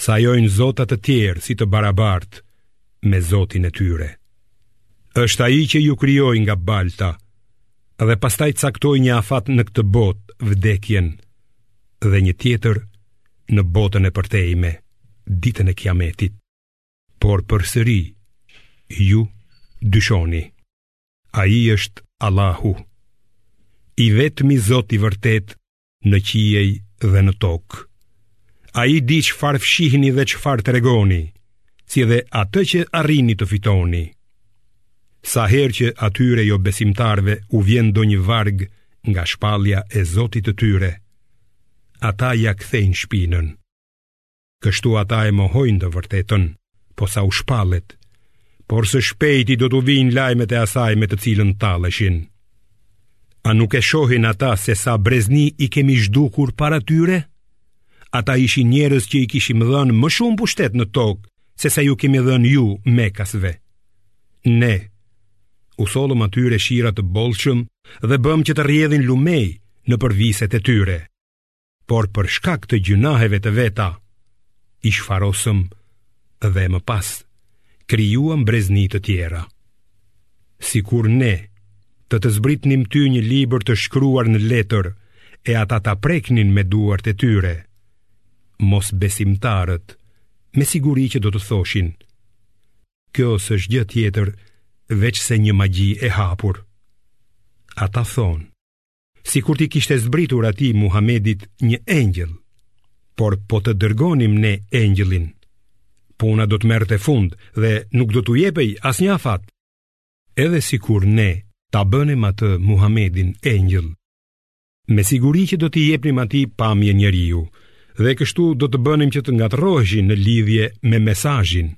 sajojnë zota të tjerë si të barabartë me zotin e tyre. Është ai që ju krijoi nga balta dhe pastaj caktoi një afat në këtë botë vdekjen dhe një tjetër në botën e përtejme ditën e kiametit. Por përsëri ju dyshoni. Ai është Allahu, i vetmi Zot i vërtetë në qiej dhe në tokë. Ai di çfarë fshihni dhe çfarë tregoni, si dhe atë që arrini të fitoni. Sa herë që atyre jobesimtarëve u vjen ndonjë varg nga shpallja e zotit të tyre, ata ia kthejnë shpinën. Kështu ata e mohojnë të vërtetën, posa u shpallet, por së shpejti do t'u vijnë lajmet e asaj me të cilën talleshin. A nuk e shohin ata se sa brezni i kemi zhdukur para tyre? Ata ishin njerëz që i kishim dhënë më shumë pushtet në tokë sesa ju kemi dhënë ju mekasve. Ne u sollëm atyre shira të bollshëm dhe bëmë që të rrjedhin lumenj nëpër viset e tyre. por për shkak të gjynaheve të veta, i shfarosëm dhe më pas krijuam brezni të tjera. Sikur ne të të zbritnim ty një libër të shkruar në letër e ata ta preknin me duart e tyre, mosbesimtarët me siguri që do të thoshin, kjo s'është gjë tjetër veçse një magji e hapur. Ata thonë, sikur t'i kishte zbritur atij Muhamedit një engjëll, por po të dërgonim ne engjëllin, puna do të merrte fund dhe nuk do t'u jepej asnjë afat, edhe sikur ne ta bënim atë Muhamedin engjëll, me siguri që do t'i jepnim atij pamje njeriu, dhe kështu do të bënim që të ngatërroheshin në lidhje me mesazhin,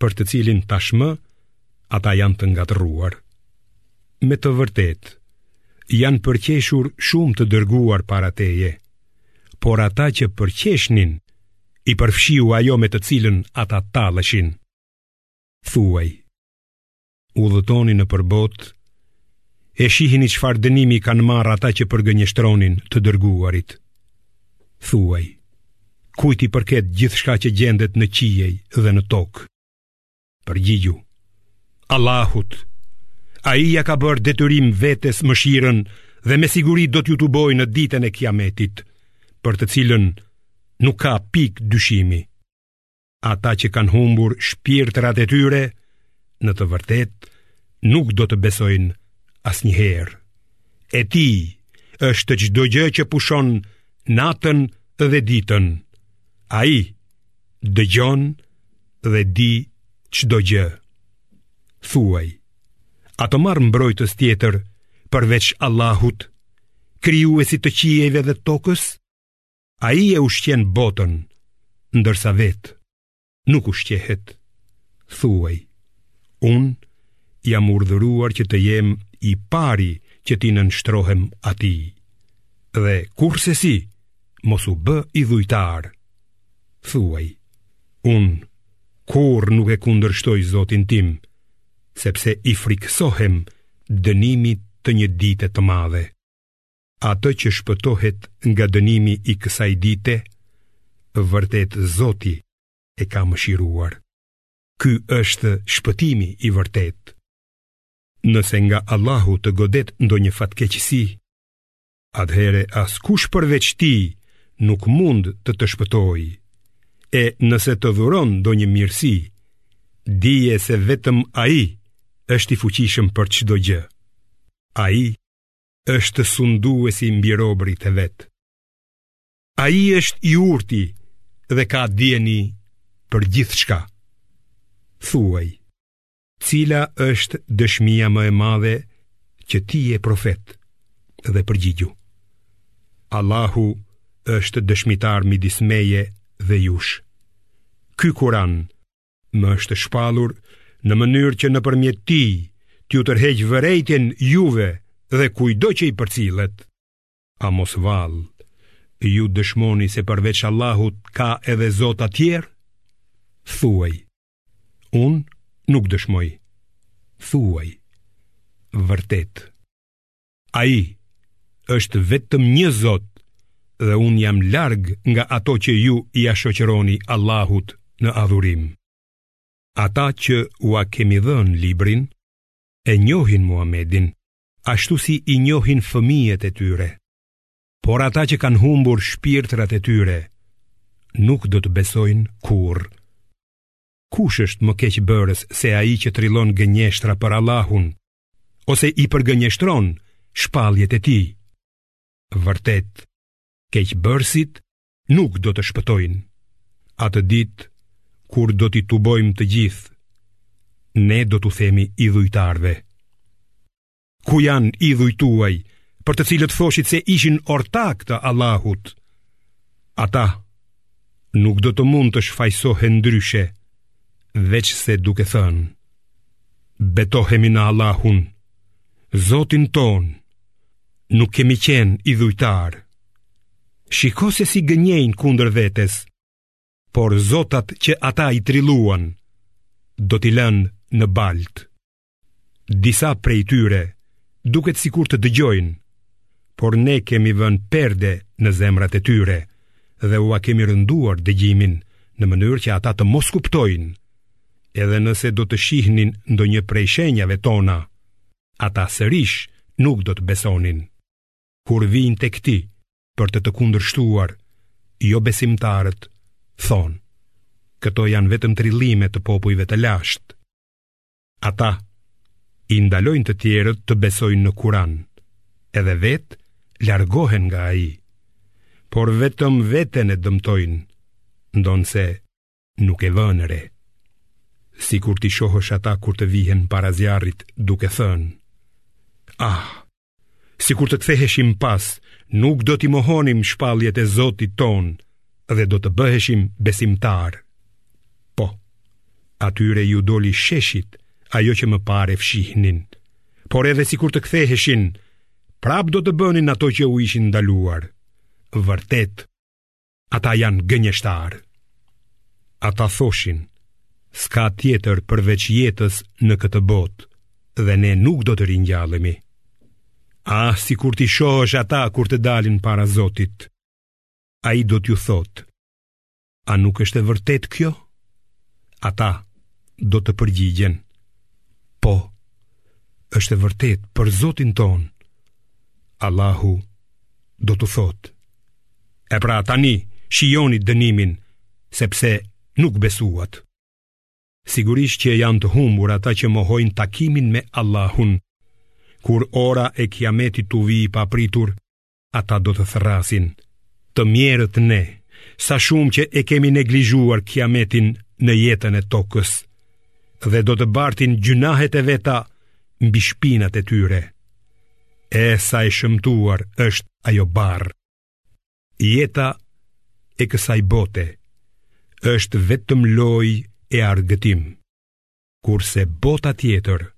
për të cilin tashmë ata janë të ngatërruar. Me të vërtetë, janë përqeshur shumë të dërguar para teje, por ata që përqeshnin, i përfshiu ajo me të cilën ata talleshin. Thuaj, udhëtoni nëpër botë, e shihini çfarë dënimi kanë marrë ata që përgënjeshtronin të dërguarit. Thuaj, kujt i përket gjithçka që gjendet në qiej dhe në tokë? Përgjigju, Allahut, ai ia ka bërë detyrim vetes mëshirën dhe me siguri do t'ju tubojë në ditën e kiametit, për të cilën nuk ka pikë dyshimi. ata që kanë humbur shpirtrat e tyre, në të vërtetë nuk do të besojnë asnjëherë. E tij është çdo gjë që pushon natën dhe ditën. Ai dëgjon dhe di çdo gjë. Thuaj, a të marr mbrojtës tjetër përveç Allahut, krijuesit të qiejve dhe tokës? Ai e ushqen botën, ndërsa vetë nuk ushqehet. Thuaj, unë jam urdhëruar që të jem i pari që t'i nënshtrohem atij, dhe kurrsesi, mos u bë idhujtar. Thuaj, unë kurrë nuk e kundërshtoj zotin tim, sepse i frikësohem dënimit të një dite të madhe. Atë që shpëtohet nga dënimi i kësaj dite, vërtet Zoti e ka mëshiruar. Ky është shpëtimi i vërtetë. Nëse nga Allahu të godet ndonjë fatkeqësi, atëherë askush përveç tij nuk mund të të shpëtojë. E nëse të dhuron ndonjë mirësi, dije se vetëm Ai është i fuqishëm për çdo gjë. Ai është sunduesi mbi robërit e vet. Ai është i urti dhe ka dijeni për gjithçka. Thuaj, cila është dëshmia më e madhe që ti je profet? Dhe përgjigju. Allahu është dëshmitar midis meje dhe jush. Ky Kur'an Më është shpallur në mënyrë që nëpërmjet tij t'ju tërheq vërejtjen juve dhe kujdo që i përcillet. A mos vallë, ju dëshmoni se përveç Allahut ka edhe zota të tjerë? Thuaj, unë nuk dëshmoj. Thuaj, vërtetë. Ai është vetëm një Zot dhe unë jam larg nga ato që ju ia shoqëroni Allahut në adhurim. Ata që ua kemi dhënë librin, e njohin Muhammedin, ashtu si i njohin fëmijët e tyre. Por ata që kanë humbur shpirtrat e tyre, nuk do të besojnë kurrë. Kush është më keqbërës se ai që trillon gënjeshtra për Allahun, ose i përgënjeshtron shpalljet e tij. Vërtet, keqbërësit nuk do të shpëtojnë. Atë ditë, kur do t'i tubojmë të gjithë, ne do t'u themi idhujtarëve. Ku janë idhujt tuaj, për të cilët thoshit se ishin ortakë të Allahut? Ata nuk do të mund të shfajsohen ndryshe, veçse duke thënë. Betohemi në Allahun, Zotin tonë, nuk kemi qenë idhujtarë. Shiko se si gënjejnë kundër vetes, por zotat që ata i trilluan, do t'i lënë në baltë. Disa prej tyre duket sikur të dëgjojnë, por ne kemi vënë perde në zemrat e tyre dhe ua kemi rënduar dëgjimin në mënyrë që ata të mos kuptojnë. edhe nëse do të shihnin ndonjë prej shenjave tona, ata sërish nuk do të besonin. Kur vijnë tek ti për të të kundërshtuar, jobesimtarët thonë: Këto janë vetëm trillime të popujve të lashtë. Ata i ndalojnë të tjerët të besojnë në Kur'an, edhe vetë largohen nga ai, por vetëm veten e dëmtojnë, ndonëse nuk e vënë re. Sikur t'i shohësh ata kur të vihen para zjarrit duke thënë, ah, sikur të ktheheshim pas, nuk do t'i mohonim shpalljet e Zotit tonë dhe do të bëheshim besimtarë. Po, atyre iu doli sheshit ajo që më parë e fshihnin, por edhe sikur të ktheheshin, prapë do të bënin ato që u ishin ndaluar. Vërtet, Ata janë gënjeshtarë. Ata thoshin, s'ka tjetër përveç jetës në këtë botë dhe ne nuk do të ringjallemi. Ah, sikur t'i shohësh ata kur të dalin para Zotit. Ai do t'iu thotë, a nuk është e vërtetë kjo? Ata do të përgjigjen, po, është e vërtetë për Zotin tonë. Allahu do t'u thotë, E pra tani shijoni dënimin sepse nuk besuat. Sigurisht që janë të humbur ata që mohojnë takimin me Allahun. Kur ora e kiametit t'u vijë papritur, ata do të thërrasin. Të mjerët ne, sa shumë që e kemi neglizhuar kiametin në jetën e tokës dhe do të bartin gjynahet e veta mbi shpinat e tyre. E sa e shëmtuar është ajo barrë Jeta e kësaj bote është vetëm lojë e argëtim Kurse bota tjetër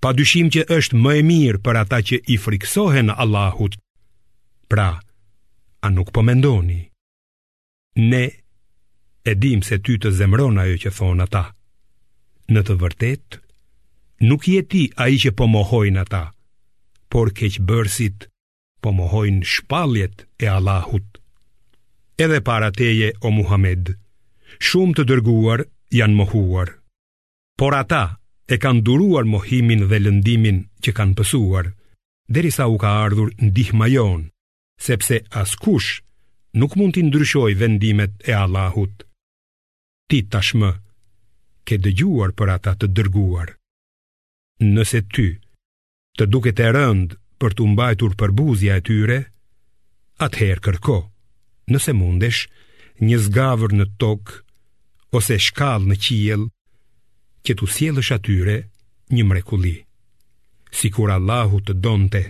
Pa dyshim që është më e mirë për ata që i frikësohen Allahut Pra, a nuk po mendoni? Ne e dimë se ty të zemëron ajo që thonë ata. Në të vërtetë, nuk je ti ai që po mohojnë ata, por keqbërësit po mohojnë shpalljet e Allahut. Edhe para teje o Muhamed, shumë të dërguar janë mohuar, por ata e kanë duruar mohimin dhe lëndimin që kanë pësuar, derisa u ka ardhur ndihma jonë, sepse askush nuk mund t'i ndryshojë vendimet e Allahut. Ti tashmë ke dëgjuar për ata të dërguar. Nëse ty të duket e rëndë për t'u mbajtur përbuzja e tyre, atëherë kërko, nëse mundesh, një zgavër në tokë ose shkallë në qiell që t'u sjellësh atyre një mrekulli. Sikur Allahu të donte,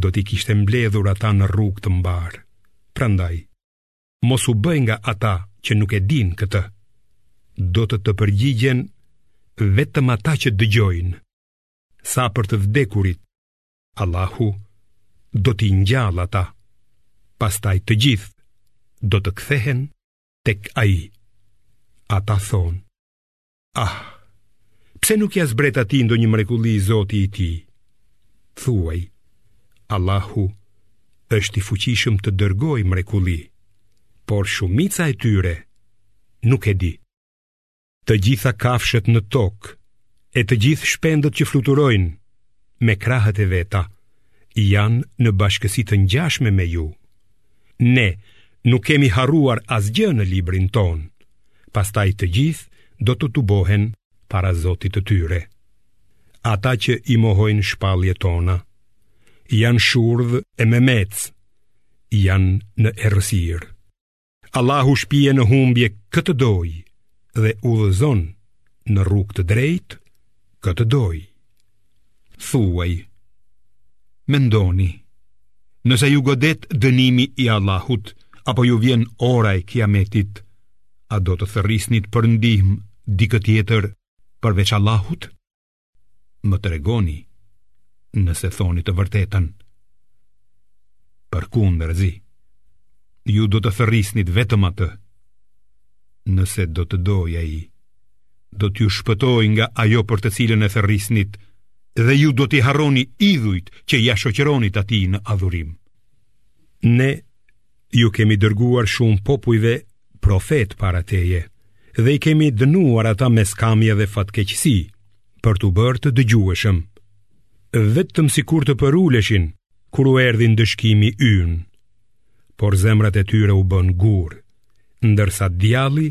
do t'i kishte mbledhur ata në rrugë të mbarë. Prandaj, mos u bëj nga ata që nuk e dinë këtë. Do të të përgjigjen vetëm ata që dëgjojnë. Sa për të vdekurit, Allahu do t'i ngjallë ata. Pastaj të gjithë do të kthehen tek ai. Ata thonë, ah, pse nuk ia zbret atij ndonjë mrekulli Zoti i tij? Thuaj, Allahu është i fuqishëm të dërgojë mrekulli, por shumica e tyre nuk e di. Të gjitha kafshët në tokë e të gjithë shpendët që fluturojnë me krahët e veta janë në bashkësi të ngjashme me ju. Ne nuk kemi harruar asgjë në librin tonë. Pastaj të gjithë do të tubohen para Zotit të tyre. Ata që i mohojnë shpalljet tona janë shurdhë e memecë, janë në errësirë. Allahu shpie në humbje kë të dojë dhe udhëzon në rrugë të drejtë kë të dojë. Thuaj, mendoni, nëse ju godet dënimi i Allahut, apo ju vjen ora e kiametit, a do të thërrisnit për ndihmë dikë tjetër përveç Allahut? Më tregoni nëse thoni të vërtetën. Përkundrazi, ju do të thërrisnit vetëm atë. Nëse do të dojë ai, do t'ju shpëtojë nga ajo për të cilën e thërrisnit dhe ju do t'i harroni idhujt që ia shoqëronit atij në adhurim. Ne Ju kemi dërguar shumë popujve profetë para teje dhe i kemi dënuar ata me skamje dhe fatkeqësi për t'u bërë të dëgjueshëm. Vetëm sikur të përuleshin, kur u erdhi ndëshkimi ynë, por zemrat e tyre u bënë gur, ndërsa djalli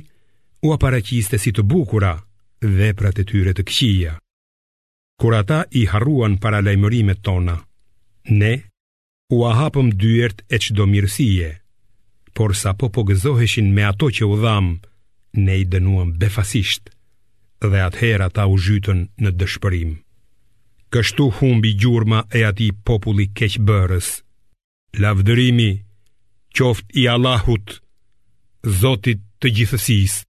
ua paraqiste si të bukura veprat e tyre të këqija. Kur ata i harruan paralajmërimet tona, ne ua hapëm dyert e çdo mirësie, por sapo po gëzoheshin me ato që u dhamë, ne i dënuam befasisht, dhe atëherë ata u zhytën në dëshpërim. Kështu humbi gjurma e atij populli keqbërës. Lavdërimi qoftë i Allahut, Zotit të gjithësisë.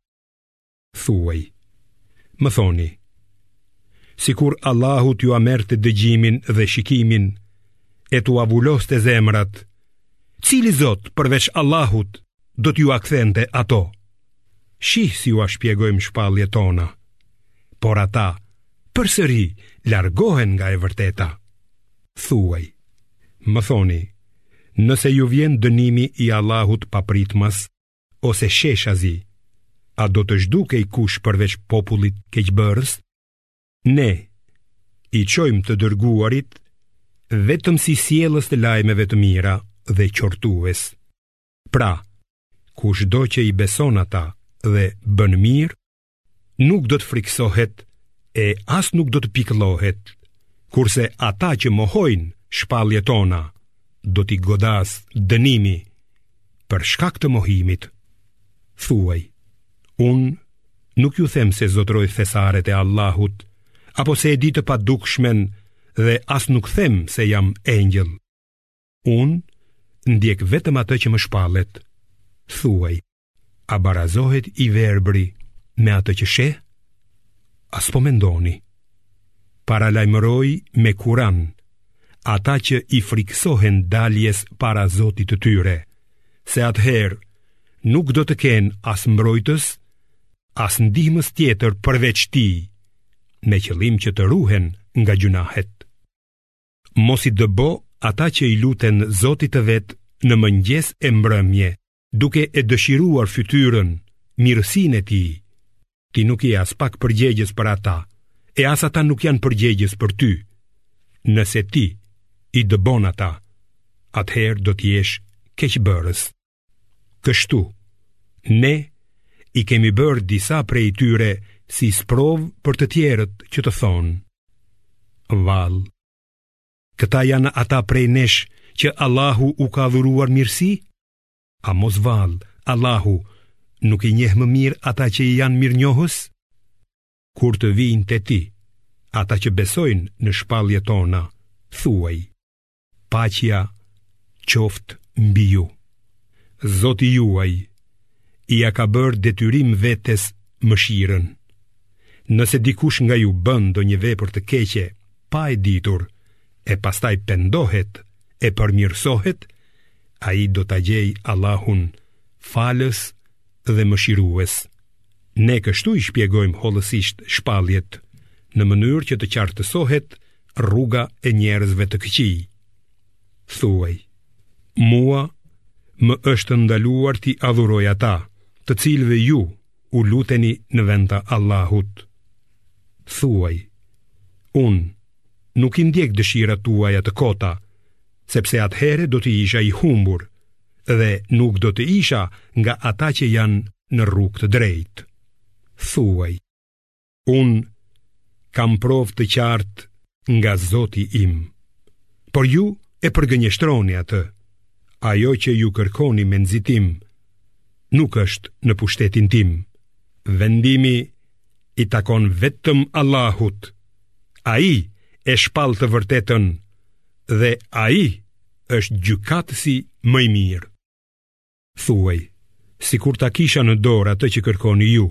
Thuaj, më thoni, sikur Allahu t'jua merrte dëgjimin dhe shikimin, e t'ua vuloste zemrat, cili zot përveç Allahut do t'jua kthente ato? Shih si jua shpjegojmë shpalljet tona, por ata përsëri largohen nga e vërteta. Thuaj, më thoni, nëse ju vjen dënimi i Allahut papritmas, ose sheshazi, a do të zhdukej kush përveç popullit keqbërës? Ne, i çojmë të dërguarit, vetëm si sjellës të lajmeve të mira dhe qortues. Pra, kushdo që i beson ata dhe bën mirë, nuk do të frikësohet e as nuk do të pikëllohet, kurse ata që mohojnë shpalljet tona, do t'i godasë dënimi për shkak të mohimit. Thuaj, unë nuk ju them se zotëroj thesaret e Allahut, apo se e di të padukshmen dhe as nuk them se jam engjëll. Unë ndjek vetëm atë që më shpallet. Thuaj, A barazohet i verbëri me atë që sheh? A s'po mendoni? Paralajmëroji me kuran, ata që i frikësohen daljes para zotit të tyre, se atëherë nuk do të kenë as mbrojtës, as ndihmës tjetër përveç tij, me qëllim që të ruhen nga gjynahet. Mos i dëbo ata që i luten zotit të vet në mëngjes e mbrëmje, duke e dëshiruar fytyrën, mirësinë e tij. Ti nuk je aspak përgjegjës për ata, e as ata nuk janë përgjegjës për ty. Nëse ti i dëbon ata, atëherë do të jesh keqbërës. Kështu, ne i kemi bërë disa prej tyre si sprovë për të tjerët që të thonë. Vallë. Këta janë ata prej nesh që Allahu u ka dhuruar mirësi? A mos vallë, Allahu nuk i njeh më mirë ata që i janë mirënjohës? Kur të vijnë te ti, ata që besojnë në shpalljet tona, thuaj, paqja qoftë mbi ju. Zoti juaj, ia ka bërë detyrim vetes mëshirën. Nëse dikush nga ju bën ndonjë vepër të keqe, pa e ditur e pastaj pendohet e përmirësohet, ai do ta gjejë Allahun falës dhe mëshirues. Ne kështu i shpjegojmë hollësisht shpalljet, në mënyrë që të qartësohet rruga e njerëzve të këqij. Thuaj, mua më është ndaluar t'i adhuroj ata, të cilëve ju, u luteni në vend të Allahut. Thuaj, unë nuk i ndjek dëshirat tuaja të kota, sepse atëherë do të isha i humbur dhe nuk do të isha nga ata që janë në rrugë të drejtë. Thuaj, Unë kam provë të qartë nga Zoti im, por ju e përgënjeshtroni atë, ajo që ju kërkoni me nxitim, nuk është në pushtetin tim, vendimi i takon vetëm Allahut, ai e shpall të vërtetën dhe ai është gjykatësi më i mirë. Thuaj, sikur ta kisha në dorë atë që kërkoni ju,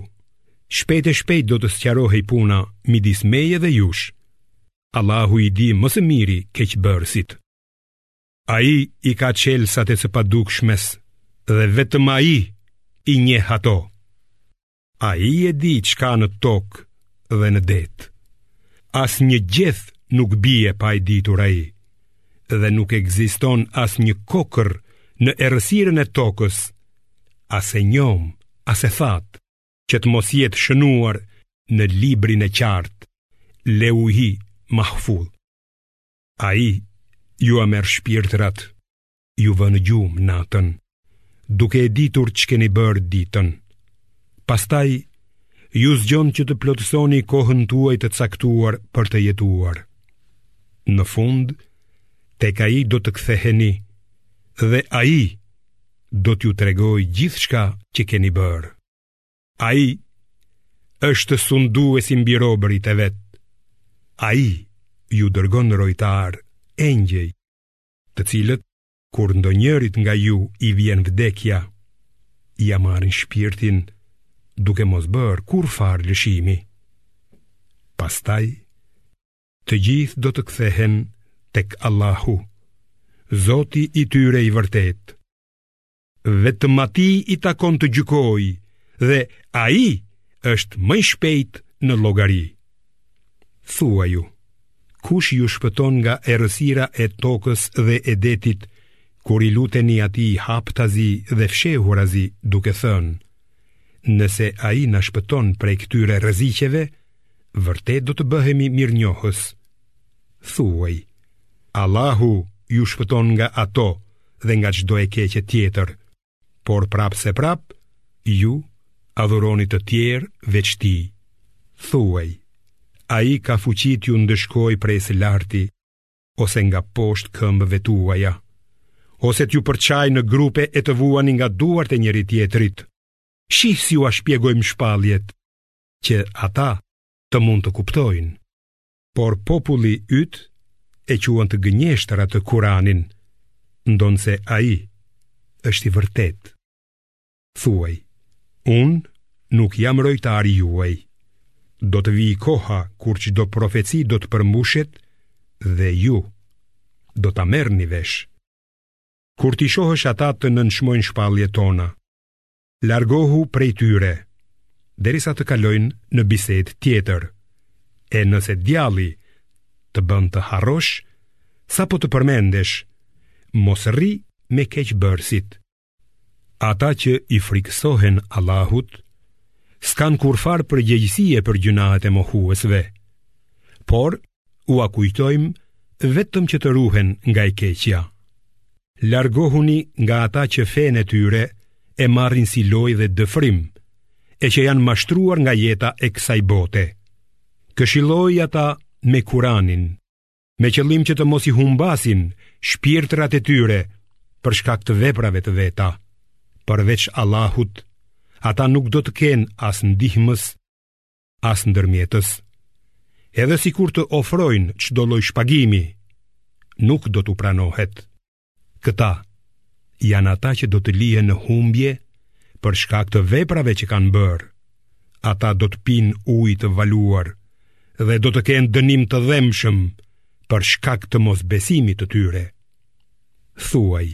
shpejt e shpejt do të sqarohej puna midis meje dhe jush. Allahu i di më së miri keqbërësit. Ai i ka çelësat e së padukshmes dhe vetëm ai i njeh ato. Ai e di çka në tokë dhe në det Asnjë gjeth nuk bie pa e ditur ai Dhe nuk ekziston asnjë kokërr në errësirën e tokës As e njomë, as e thatë Që të mos jetë shënuar në librin e qartë Leuhi mahfudh Ai jua merr shpirtrat ju vë në gjumë natën, duke e ditur ç'keni bërë ditën. Pastaj, ju zgjon që të plotësoni kohën tuaj të caktuar për të jetuar. Në fund, tek ai do të ktheheni dhe ai do t'ju tregojë gjithçka që keni bërë. Ai është sunduesi mbi robërit e vet. Ai ju dërgon rojtarë, engjëj, të cilët, kur ndonjërit nga ju i vjen vdekja, ia marrin shpirtin duke mos bërë kurrfarë lëshimi. Pastaj, të gjithë do të kthehen tek Allahu, Zoti i tyre i vërtetë. Vetëm atij i takon të gjykojë dhe ai është më i shpejti në llogari. Thuaju, kush ju shpëton nga errësira e tokës dhe e detit, kur i luteni atij haptazi dhe fshehurazi duke thënë, nëse ai na shpëton prej këtyre rreziqeve, vërtet do të bëhemi mirënjohës. Thuaj, Allahu ju shpëton nga ato, dhe nga çdo e keqe tjetër, por prapëseprapë, ju adhuroni të tjerë veç tij. Thuaj, ai ka fuqi t'ju ndëshkojë prej së larti, ose nga poshtë këmbëve tuaja, ose t'ju përçajë në grupe e të vuani nga duart e njëri-tjetrit, shih si ua shpjegojmë shpalljet, që ata të mund të kuptojnë. Por populli yt e quan të gënjeshtër atë Kur'anin, ndonëse ai është i vërtetë. Thuaj, unë nuk jam rojtari juaj. Do të vijë koha kur çdo profeci do të përmbushet dhe ju do ta merrni vesh. Kur t'i shohësh ata të nënçmojnë shpalljet tona, Largohu prej tyre, derisa të kalojnë në bisedë tjetër. E nëse djalli të bën të harrosh, sapo të përmendesh, mos rri me keqbërësit. Ata që i frikësohen Allahut, s'kanë kurrfarë përgjegjësie për gjynahet e mohuesve, por Ua kujtojmë vetëm që të ruhen nga e keqja. Largohuni nga ata që fenë e tyre e marrin si lojë dhe dëfrim, e që janë mashtruar nga jeta e kësaj bote. Këshilloji ata me Kur'anin, me qëllim që të mos i humbasin shpirtrat e tyre për shkak të veprave të veta. Përveç Allahut, ata nuk do të kenë as ndihmës, as ndërmjetës, edhe sikur të ofrojnë çdo lloj shpagimi, nuk do t'u pranohet. Këta janë ata që do të lihen në humbje për shkak të veprave që kanë bërë. Ata do të pinë ujë të valuar dhe do të kenë dënim të dhembshëm për shkak të mosbesimit të tyre. Thuaj,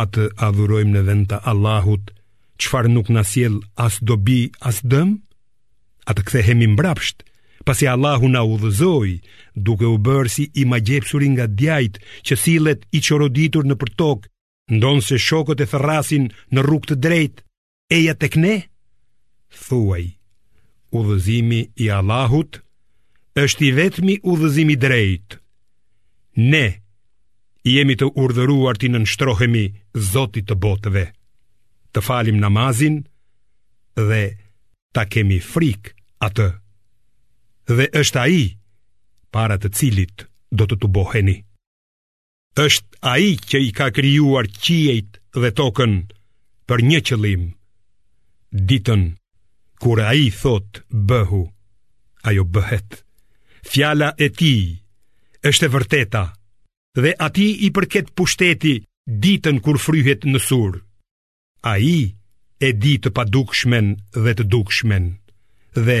a të adhurojmë në vend të Allahut, çfarë nuk na sjell as dobi as dëm? A të kthehemi mbrapsht, pasi Allahu na udhëzoi, duke u bërë si i magjepsuri nga djajt që sillet i çoroditur nëpër tokë, ndonëse shokët e thërrasin në rrugë të drejt? Eja tek ne? Thuaj, udhëzimi i Allahut është i vetmi udhëzim i drejtë. Ne jemi të urdhëruar t'i nënshtrohemi Zotit të botëve, të falim namazin dhe ta kemi frikë atë. Dhe është ai para të cilit do të tuboheni. është ai që i ka krijuar qiejt dhe tokën për një qëllim. Ditën kur ai thotë bëhu, ajo bëhet. Fjala e tij është e vërteta dhe atij i përket pushteti ditën kur fryhet në sur. Ai e di të padukshmen dhe të dukshmen dhe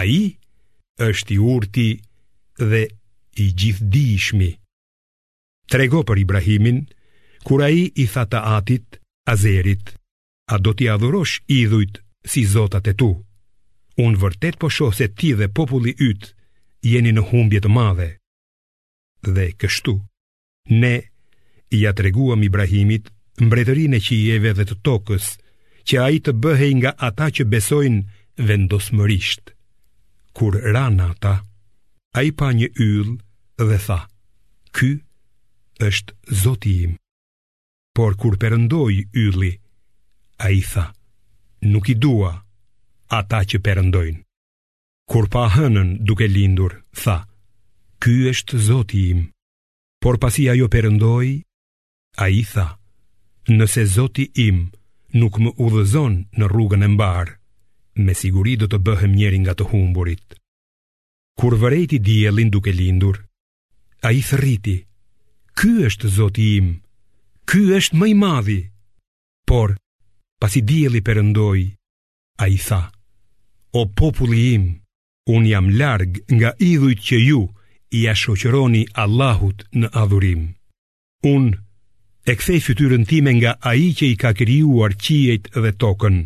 ai është i urti dhe i gjithëdijshmi. Trego për Ibrahimin, kur ai i tha të atit, Azerit, a do t'i adhurosh idhujt si zotat e tu. Unë vërtet po shoh se ti dhe populli yt jeni në humbje të madhe. Dhe kështu, ne ia treguam Ibrahimit mbretërinë e qiejve dhe të tokës, që ai të bëhej nga ata që besojnë vendosmërisht. Kur ra nata, Ai pa një yll dhe tha, ky është zoti im. Por kur perëndoi ylli, ai tha, nuk i dua ata që perëndojnë. Kur pa hënën duke lindur, tha, ky është zoti im. Por pasi ajo perëndoi, ai tha, nëse zoti im nuk më udhëzon në rrugën e mbarë, me siguri do të bëhem njëri nga të humburit. Kur vërejti diellin duke lindur, ai thërriti: "Ky është Zoti im, ky është më i madhi." Por, pasi dielli perëndoi, ai tha: "O populli im, unë jam larg nga idhujt që ju ia shoqëroni Allahut në adhurim." Unë e kthej fytyrën time nga ai që i ka krijuar qiejt dhe tokën,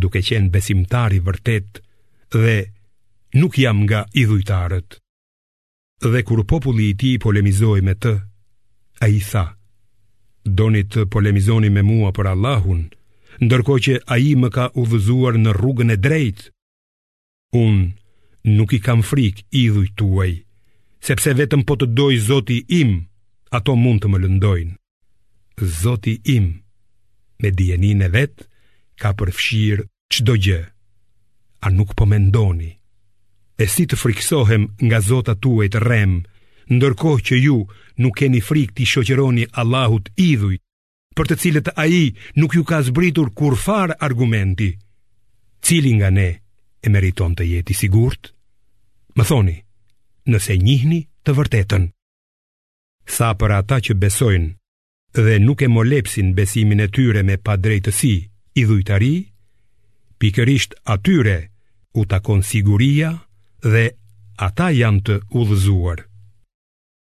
duke qenë besimtar i vërtetë dhe nuk jam nga idhujtarët. Dhe kur populli i tij polemizoi me të, ai i tha: Doni të polemizoni me mua për Allahun, ndërkohë që ai më ka udhëzuar në rrugën e drejtë? Unë nuk i kam frikë idhujt tuaj, sepse vetëm po të dojë Zoti im, ato mund të më lëndojnë. Zoti im, me dijeninë e vet, ka përfshirë çdo gjë, a nuk po mendoni, e si të frikësohem nga zotat tuaj të rremë, ndërkohë që ju nuk keni frikë t'i shoqëroni Allahut idhujt, për të cilët ai nuk ju ka zbritur kurrfarë argumenti, cili nga ne e meriton të jetë i sigurt? Më thoni, nëse njihni të vërtetën. Sa për ata që besojnë dhe nuk e molepsin besimin e tyre me padrejtësi idhujtari, pikërisht atyre u takon siguria dhe ata janë të udhëzuar.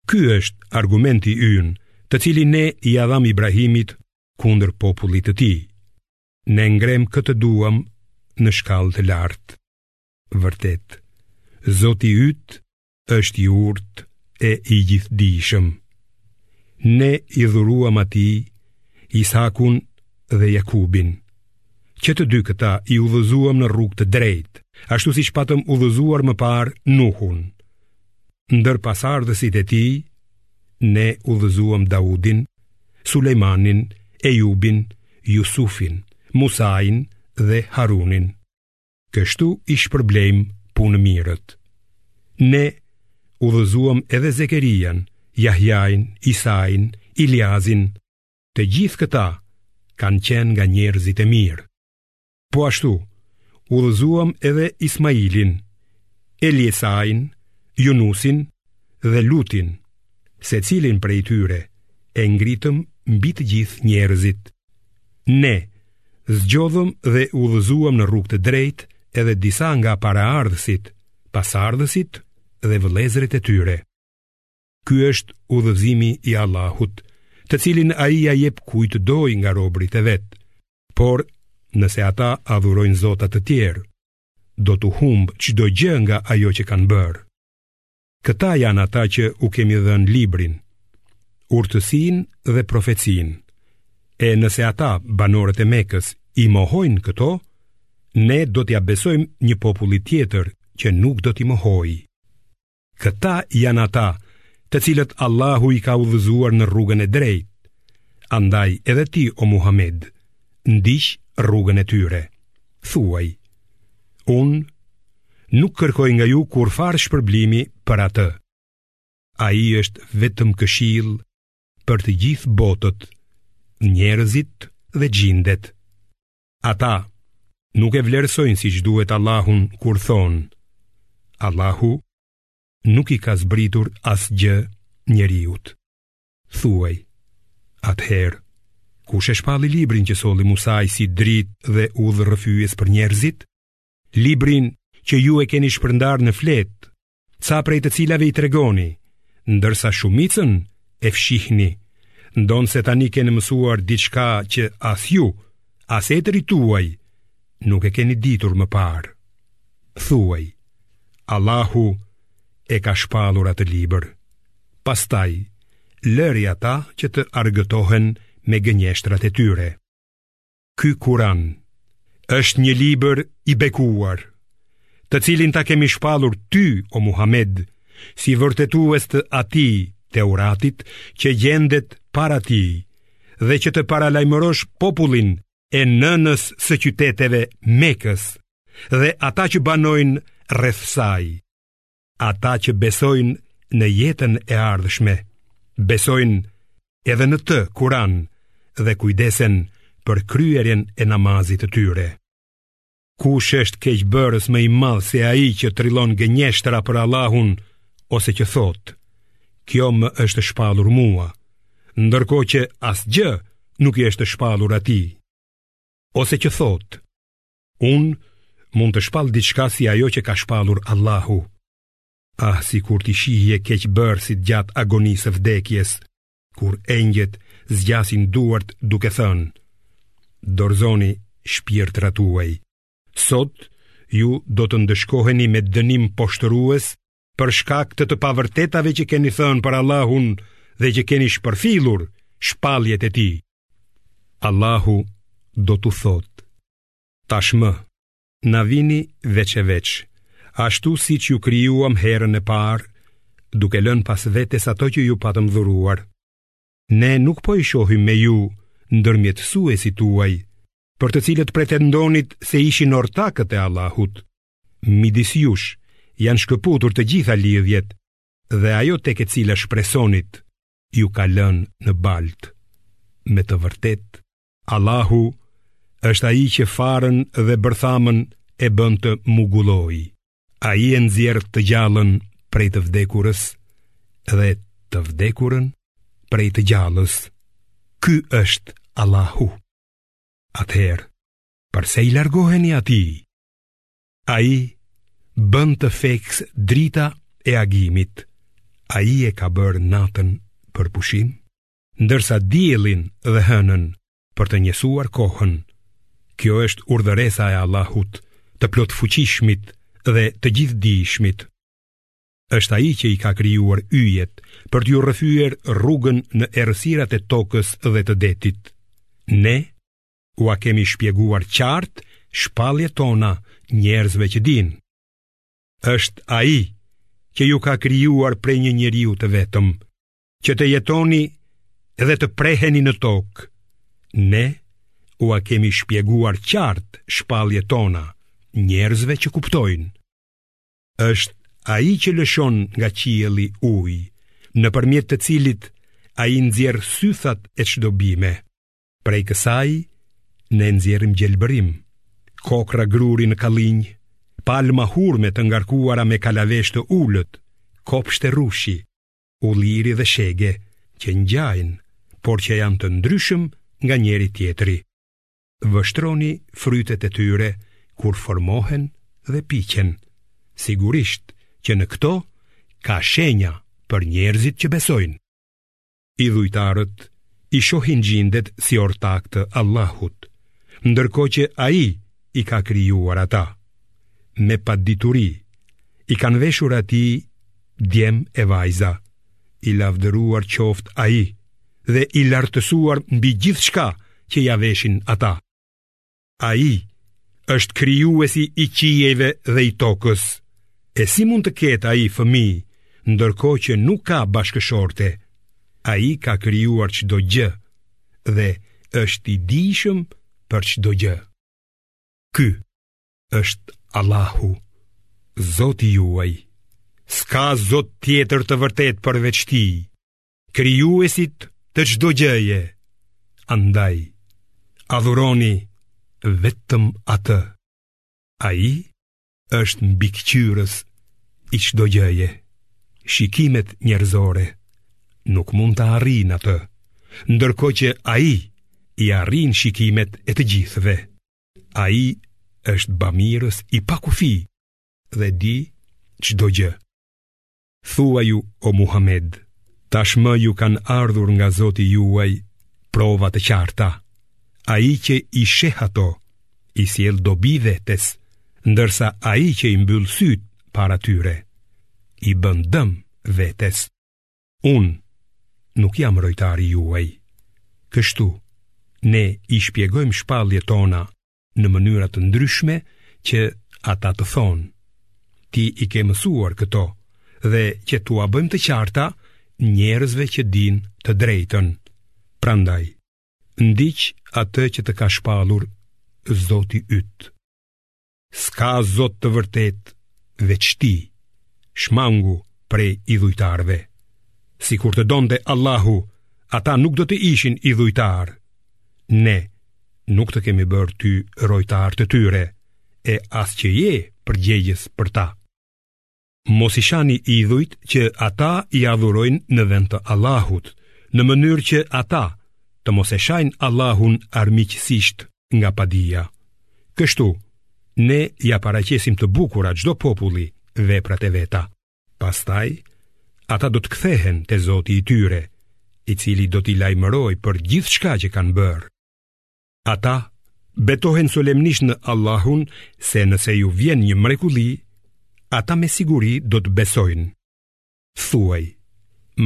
Ky është argumenti ynë, të cilin ne ia dhamë Ibrahimit kundër popullit të tij. Ne ngremë kë të duam në shkallë të lartë. Vërtet, Zoti yt është i urtë e i gjithëdijshëm. Ne i dhuruam atij Isakun dhe Jakubin. Që të dy këta i udhëzuam në rrugë të drejtë, ashtu siç patëm udhëzuar më parë Nuhun. ndër pasardhësit e tij, ne udhëzuam Daudin, Sulejmanin, Ejubin, Jusufin, Musain dhe Harunin. Kështu i shpërblejmë punëmirët. Ne udhëzuam edhe Zekerian, Jahjain, Isain, Iliazin, të gjithë këta kanë qenë nga njerëzit e mirë. Po ashtu, udhëzuam edhe Ismailin, Eljesain, Junusin dhe Lutin, secilin prej tyre e ngritëm mbi të gjithë njerëzit. Ne zgjodhëm dhe udhëzuam në rrugë të drejtë edhe disa nga paraardhësit, pasardhësit dhe vëllezërit e tyre. Ky është udhëzimi i Allahut, të cilin ai ia jep kujt të dojë nga robërit e vet, por nëse ata adhurojnë zota të tjerë, do t'u humbë çdo gjë nga ajo që kanë bërë. Këta janë ata që u kemi dhënë librin, urtësinë dhe profecinë, e nëse ata banorët e Mekës i mohojnë këto, ne do t'ia besojmë një populli tjetër që nuk do t'i mohojë. Këta janë ata të cilët Allahu i ka udhëzuar në rrugën e drejtë. Andaj edhe ti o Muhammed, ndiq rrugën e tyre. Thuaj: Unë nuk kërkoj nga ju kurrfarë shpërblimi për atë. Ai është vetëm këshillë për të gjithë botët, njerëzit dhe xhindet. Ata nuk e vlerësojnë siç duhet Allahun kur thonë, Allahu nuk i ka zbritur asgjë njeriut. Thuaj, atëherë, kush e shpalli librin që solli Musai si dritë dhe udhërrëfyes për njerëzit? Librin që ju e keni shpërndarë në fletë, ca prej të cilave i tregoni, ndërsa shumicën e fshihni, ndonëse tani keni mësuar diçka që as ju, as etërit tuaj, nuk e keni ditur më parë. Thuaj, Allahu e ka shpallur atë libër. Pastaj, lëri ata që të argëtohen me gënjeshtrat e tyre. Ky Kur'an është një libër i bekuar, të cilin ta kemi shpallur ty o Muhammed si vërtetues të atij Teuratit që gjendet para tij dhe që të paralajmërosh popullin e nënës së qyteteve Mekës dhe ata që banojnë rreth saj. Ata që besojnë në jetën e ardhshme, besojnë edhe në të Kur'an dhe kujdesen për kryerjen e namazit të tyre. Kush është keqbërës më i madh se ai që trillon gënjeshtra për Allahun ose që thotë: Kjo më është shpallur mua, ndërkohë që asgjë nuk i është shpallur atij. Ose që thotë: Unë mund të shpall diçka si ajo që ka shpallur Allahu. Ah, sikur t'i shihje keqbërësit gjatë agonisë së vdekjes, kur engjëjt zgjasin duart duke thënë, Dorëzoni shpirtrat tuaj, sot ju do të ndëshkoheni me dënim poshtërues për shkak të të pavërtetave që keni thënë për Allahun dhe që keni shpërfillur shpalljet e tij. Allahu do t'u thotë: Tashmë na vini veç e veç, ashtu siç ju krijuam herën e parë, duke lënë pas vetes ato që ju patëm dhuruar. Ne nuk po i shohim me ju ndërmjetësuesit tuaj, për të cilët pretendonit se ishin ortakët e Allahut. Midis jush janë shkëputur të gjitha lidhjet dhe ajo tek e cila shpresonit ju ka lënë në baltë. Me të vërtetë, Allahu është ai që farën dhe bërthamën e bën të mugullojë, ai e nxjerr të gjallën prej të vdekurës dhe të vdekurën prej të gjallës. Ky është Allahu. Atëherë, përse i largoheni atij? Ai bën të feksë drita e agimit, ai e ka bërë natën për pushim, ndërsa diellin dhe hënën për të njehsuar kohën, kjo është urdhëresa e Allahut të plotfuqishmit dhe të gjithëdijshmit, është ai që i ka krijuar yjet për t'ju rrëfyer rrugën në errësirat e tokës dhe të detit, ne, ua kemi shpjeguar qartë shpalljet tona njerëzve që dinë. Është ai që ju ka krijuar prej një njeriu të vetëm, që të jetoni dhe të preheni në tokë. Ne ua kemi shpjeguar qartë shpalljet tona njerëzve që kuptojnë. Është ai që lëshon nga qielli ujë, nëpërmjet të cilit ai nxjerr sythat e çdo bime. Prej kësaj ne nxjerrim gjelbërim, kokrra gruri në kallinj, palma hurme të ngarkuara me kalavesh të ulët, kopshte rrushi, ulliri dhe shege që ngjajnë, por që janë të ndryshëm nga njëri-tjetri. Vështroni frytet e tyre kur formohen dhe piqen. Sigurisht që në këto ka shenja për njerëzit që besojnë. Idhujtarët i shohin xhindet si ortakë të Allahut, ndërkohë që ai i ka krijuar ata. Me padituri, i kanë veshur atij djem e vajza, i lavdëruar qoftë ai dhe i lartësuar mbi gjithçka që ia veshin ata. Ai është krijuesi i qiejve dhe i tokës. E si mund të ketë ai fëmijë, ndërkohë që nuk ka bashkëshorte? Ai ka krijuar çdo gjë dhe është i dijshëm për çdo gjë. Ky është Allahu, Zoti juaj. S'ka zot tjetër të vërtetë përveç tij. krijuesit të çdo gjëje. Andaj, adhuroni vetëm atë. Ai është mbikëqyrës i çdo gjëje. Shikimet njerëzore nuk mund ta arrijnë atë, ndërkohë që ai i arrin shikimet e të gjithëve. Ai është bamirës i pakufi dhe di çdo gjë. Thuaju o Muhammed, tashmë ju kanë ardhur nga Zoti juaj prova të qarta. Ai që i sheh ato, i sjell dobi vetes, ndërsa ai që i mbyll sytë para tyre, i bën dëm vetes. Unë nuk jam rojtari juaj. Kështu ne i shpjegojmë shpalljet tona në mënyra të ndryshme që ata të thonë. Ti i ke mësuar këto dhe që t'ua bëjmë të qarta njerëzve që dinë të drejtën. Prandaj, ndiq atë që të ka shpallur Zoti yt. S'ka Zot të vërtetë veç Tij, shmangu prej idhujtarëve. Sikur të donte Allahu, ata nuk do të ishin idhujtarë. Ne nuk të kemi bërë ty rojtar të tyre, e as që je përgjegjës për ta. Mos i shani idhujt që ata i adhurojnë në vend të Allahut, në mënyrë që ata të mos e shajnë Allahun armiqësisht nga padija. Kështu, ne ia paraqesim të bukura çdo populli veprat e veta. Pastaj, ata do të kthehen te Zoti i tyre, i cili do t'i lajmërojë për gjithçka që kanë bërë. Ata betohen solemnisht në Allahun se nëse iu vjen një mrekulli, ata me siguri do të besojnë. Thuaj,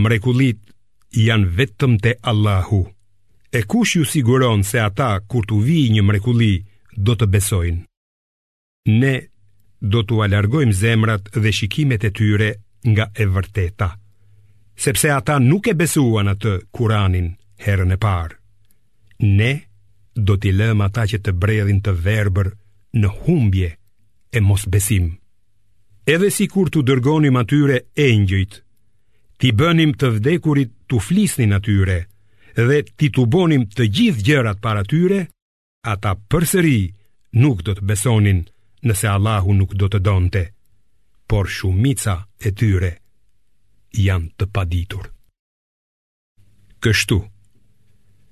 mrekullitë janë vetëm te Allahu, e kush ju siguron se ata kur t'u vijë një mrekulli do të besojnë. Ne do t'ua largojmë zemrat dhe shikimet e tyre nga e vërteta, sepse ata nuk e besuan atë kuranin herën e parë. Ne do t'i lëmë ata që të bredhin të verbër në humbje e mosbesim. Edhe sikur t'u dërgonim atyre engjëjt, t'i bënim të vdekurit t'u flisnin atyre dhe t'i tubonim të gjithë gjërat para tyre, ata përsëri nuk do të besonin nëse Allahu nuk do të donte, por shumica e tyre janë të paditur. Kështu,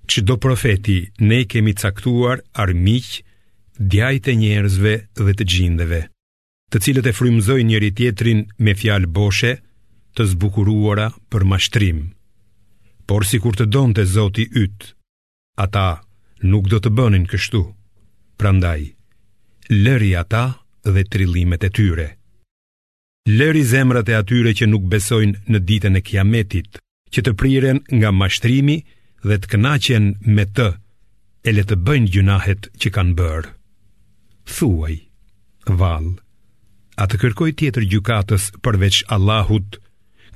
çdo profeti ne i kemi caktuar armiq djajtë e njerëzve dhe të xhindeve, të cilët e frymëzojnë njëri-tjetrin me fjalë boshe të zbukuruara për mashtrim. Por sikur të donte Zoti yt, Ata nuk do të bënin kështu. Prandaj, lëri ata dhe trillimet e tyre. Lëri zemrat e atyre që nuk besojnë në ditën e Kiametit, që të priren nga mashtrimi dhe të kënaqen me të, e le të bëjnë gjynahet që kanë bërë. Thuaj, vallë, a të kërkoj tjetër gjykatës përveç Allahut,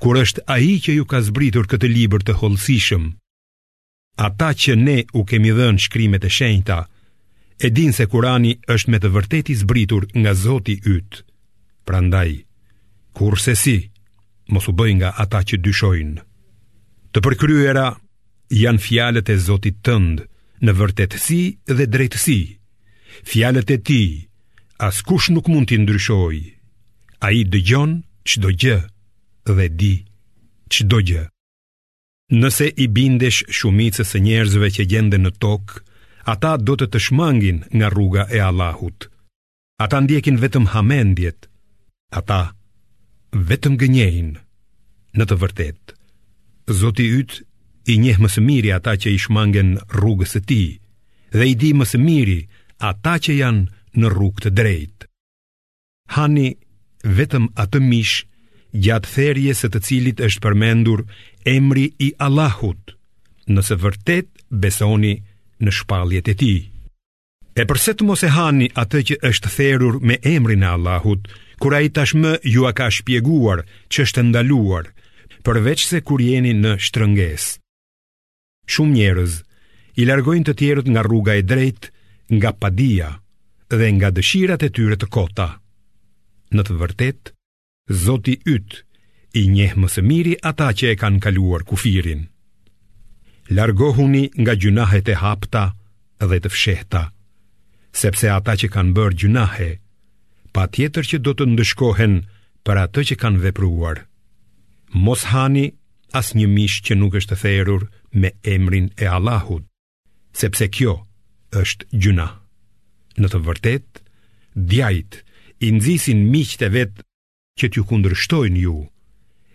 kur është ai që ju ka zbritur këtë libër të hollësishëm, Ata që ne u kemi dhënë shkrimet e shenjta, e dinë se Kurani është me të vërtetë i zbritur nga Zoti yt. Prandaj, kurrsesi, mos u bëj nga ata që dyshojnë. Të përkryera janë fjalët e Zotit tënd në vërtetësi dhe drejtësi. Fjalët e tij askush nuk mund t'i ndryshojë. Ai dëgjon çdo gjë dhe di çdo gjë. Nëse i bindesh shumicës së njerëzve që gjenden në tokë, ata do të të shmangin nga rruga e Allahut. Ata ndjekin vetëm hamendjet. Ata vetëm gënjejnë. Në të vërtetë, Zoti yt i njeh më së miri ata që i shmangen rrugës së tij dhe i di më së miri ata që janë në rrugë të drejtë. Hani vetëm atë mish gjatë therjes së të cilit është përmendur emri i Allahut, nëse vërtet besoni në shpalljet e tij. E përse të mos e hani atë që është therur me emrin e Allahut, kur ai tashmë jua ka shpjeguar ç'është e ndaluar, përveçse kur jeni në shtrëngesë. Shumë njerëz i largojnë të tjerët nga rruga e drejtë, nga padija dhe nga dëshirat e tyre të kota. Në të vërtetë, Zoti yt i njeh më së miri ata që e kanë kaluar kufirin. Largohuni nga gjynahet e hapta dhe të fshehta, sepse ata që kanë bërë gjynahe, patjetër që do të ndëshkohen për atë që kanë vepruar. Mos hani asnjë mish që nuk është therur me emrin e Allahut, sepse kjo është gjynah. Në të vërtetë, djajtë i nxisin miqtë e vet që t'ju kundërshtojnë ju,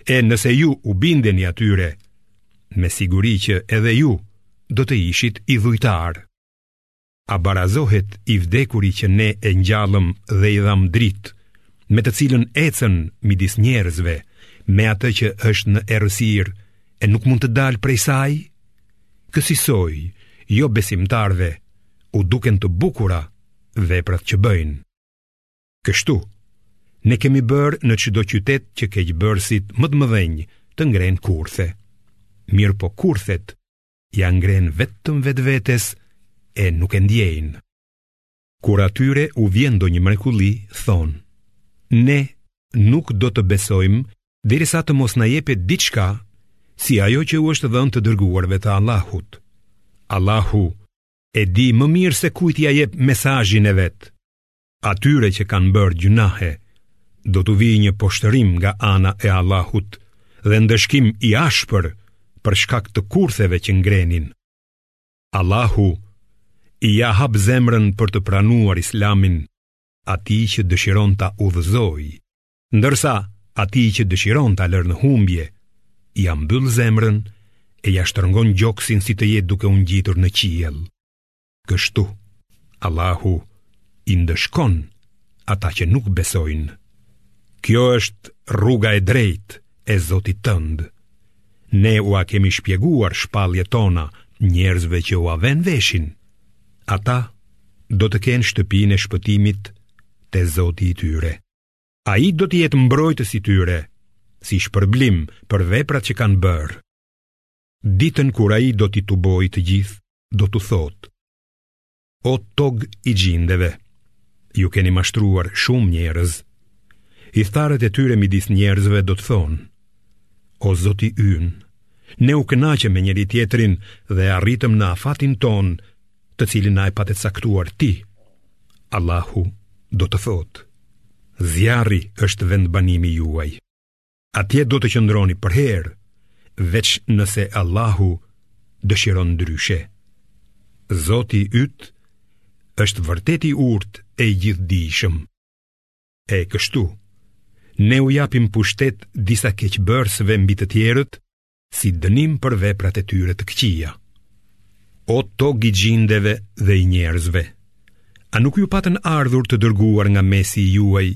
e nëse ju u bindeni atyre, me siguri që edhe ju do të ishit idhujtarë. A barazohet i vdekuri që ne e ngjallëm dhe i dham dritë, me të cilën ecën midis njerëzve, me atë që është në errësirë e nuk mund të dalë prej saj? Kësisoj, jobesimtarëve, u duken të bukura veprat që bëjnë. Kështu, ne kemi bërë në çdo qytet që keqbërësit më të mëdhenj të ngrenë kurthe. Mirëpo kurthet ia ngrenë vetëm vetvetes e nuk e ndiejnë. Kur atyre u vjen ndonjë mrekulli, thonë, ne nuk do të besojmë derisa të mos na jepet diçka si ajo që u është dhënë të dërguarve të Allahut. Allahu e di më mirë se kujt ia jep mesazhin e vet. Atyre që kanë bërë gjynahe, do t'u vijë një poshtërim nga ana e Allahut dhe ndëshkim i ashpër për shkak të kurtheve që ngrenin. Allahu ia hap zemrën për të pranuar Islamin atij që dëshiron ta udhëzojë, ndërsa atij që dëshiron ta lërë në humbje, ia mbyll zemrën e ia shtrëngon gjoksin si të jetë duke u ngjitur në qiell. Kështu, Allahu i ndëshkon ata që nuk besojnë. Kjo është rruga e drejtë e Zotit tënd. Ne ua kemi shpjeguar shpalljet tona njerëzve që ua vënë veshin. Ata do të kenë shtëpinë e shpëtimit te Zoti i tyre. Ai do të jetë mbrojtës i tyre, si shpërblim për veprat që kanë bërë. Ditën kur ai do t'i tubojë të gjithë, do t'u thotë: O tog i xhindeve, ju keni mashtruar shumë njerëz. Ithtarët e tyre midis njerëzve do të thonë: O Zoti ynë, ne u kënaqëm me njëri-tjetrin dhe arritëm në afatin tonë, të cilin na e pate caktuar ti. Allahu do të thotë: Zjarri është vendbanimi juaj. Atje do të qëndroni përherë, veç nëse Allahu dëshiron ndryshe. Zoti yt është vërtet i urtë e i gjithdijshëm. E kështu, ne u japim pushtet disa keqbërësve mbi të tjerët si dënim për veprat e tyre të këqija. O tog i xhindeve dhe i njerëzve, a nuk ju patën ardhur të dërguar nga mesi juaj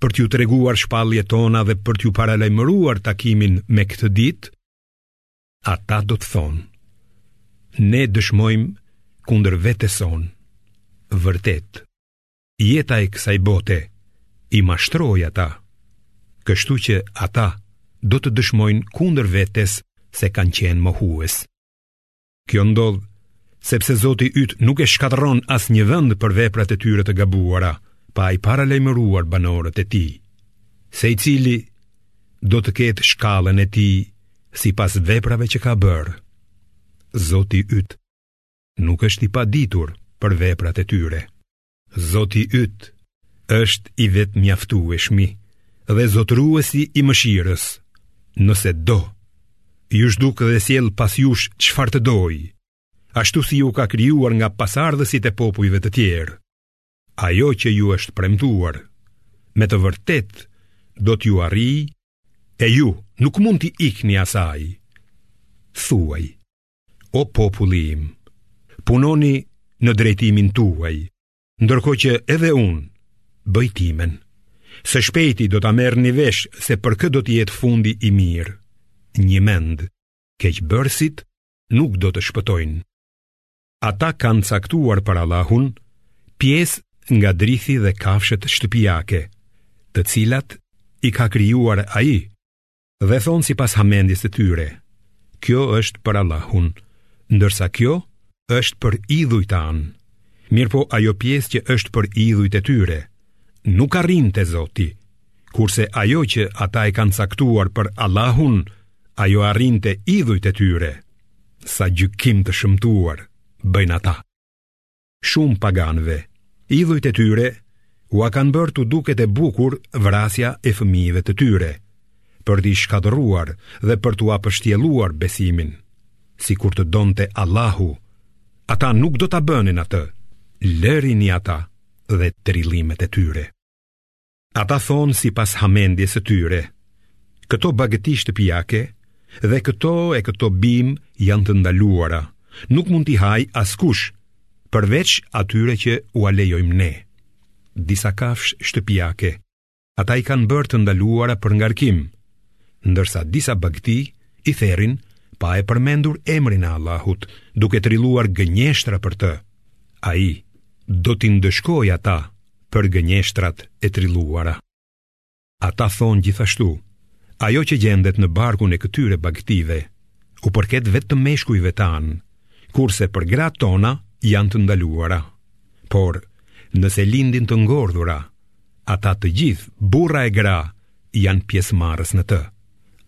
për t'ju treguar shpalljet tona dhe për t'ju paralajmëruar takimin me këtë ditë? Ata do të thonë, ne dëshmojmë kundër vetes sonë. Vërtet. jeta e kësaj bote i mashtroi ata, kështu që ata do të dëshmojnë kundër vetes se kanë qenë mohues. Kjo ndodh sepse Zoti yt nuk e shkatërron asnjë vend për veprat e tyre të gabuara, pa i paralajmëruar banorët e tij. Secili do të ketë shkallën e tij sipas veprave që ka bërë. Zoti yt nuk është i paditur për veprat e tyre. Zoti yt është i vetëmjaftueshmi dhe zotëruesi i mëshirës. Nëse do, ju zhduk dhe sjell pas jush çfarë të dojë, ashtu si ju ka krijuar nga pasardhësit e popujve të tjerë. Ajo që ju është premtuar, me të vërtetë do t'ju arrijë, e ju nuk mund t'i ikni asaj. Thuaj, O populli im, punoni në drejtimin tuaj, ndërkohë që edhe unë bëj timen. Së shpejti do ta merrni vesh se për kë do të jetë fundi i mirë. Njëmend, keqbërësit nuk do të shpëtojnë. Ata kanë caktuar për Allahun pjesë nga drithi dhe kafshët shtëpiake, të cilat i ka krijuar ai, Dhe thonë sipas hamendjes së tyre, kjo është për Allahun, ndërsa kjo është për idhujt tanë. Mirëpo ajo pjesë që është për idhujt e tyre, nuk arrin te Zoti, kurse ajo që ata e kanë caktuar për Allahun, ajo arrin te idhujt e tyre, sa gjykim të shëmtuar bëjnë ata. Shumë paganëve, idhujt e tyre ua kanë bërë të duket e bukur vrasja e fëmijëve të tyre, për t'i shkatërruar dhe për t'ua pështjelluar besimin. Sikur të donte Allahu, ata nuk do ta bënin atë, lërini ata dhe trillimet e tyre. Ata thonë sipas hamendjes së tyre, këto bagëti shtëpiake dhe këto e këto bimë janë të ndaluara, nuk mund t'i hajë askush, përveç atyre që ua lejojmë ne. Disa kafshë shtëpiake, ata i kanë bërë të ndaluara për ngarkim, ndërsa disa bagëti i therin pa e përmendur emrin e Allahut, duke trilluar gënjeshtra për të. Ai do t'i ndëshkojë ata. për gënjeshtrat e trilluara. Ata thonë gjithashtu, ajo që gjendet në barkun e këtyre bagëtive, u përket vetëm meshkujve tanë, kurse për gratë tona janë të ndaluara. Por, nëse lindin të ngordhura, ata të gjithë, burra e gra, janë pjesëmarrës në të.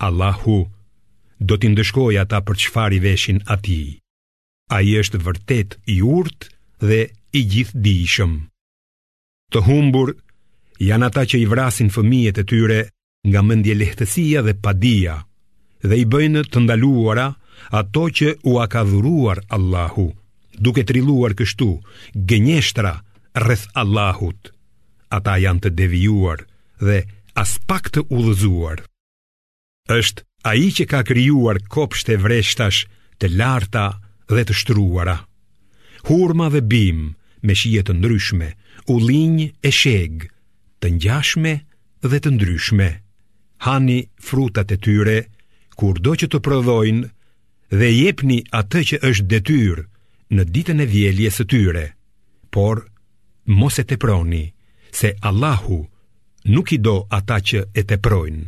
Allahu do t'i ndëshkojë ata për çfarë i veshin atij. Ai është vërtet i urtë dhe i gjithëdijshëm. Të humbur janë ata që i vrasin fëmijët e tyre nga mendjelehtësia dhe padija dhe i bëjnë të ndaluara ato që ua ka dhuruar Allahu, duke trilluar kështu gënjeshtra rreth Allahut. Ata janë të devijuar dhe aspak të udhëzuar. është ai që ka krijuar kopshte vreshtash të larta dhe të shtruara. Hurma dhe bimë me shije të ndryshme, ullinj e shegë, të ngjashme dhe të ndryshme. Hani frutat e tyre kurdo që të prodhojnë dhe jepni atë që është detyrë në ditën e vjeljes së tyre. Por mos e teproni se Allahu nuk i do ata që e teprojnë.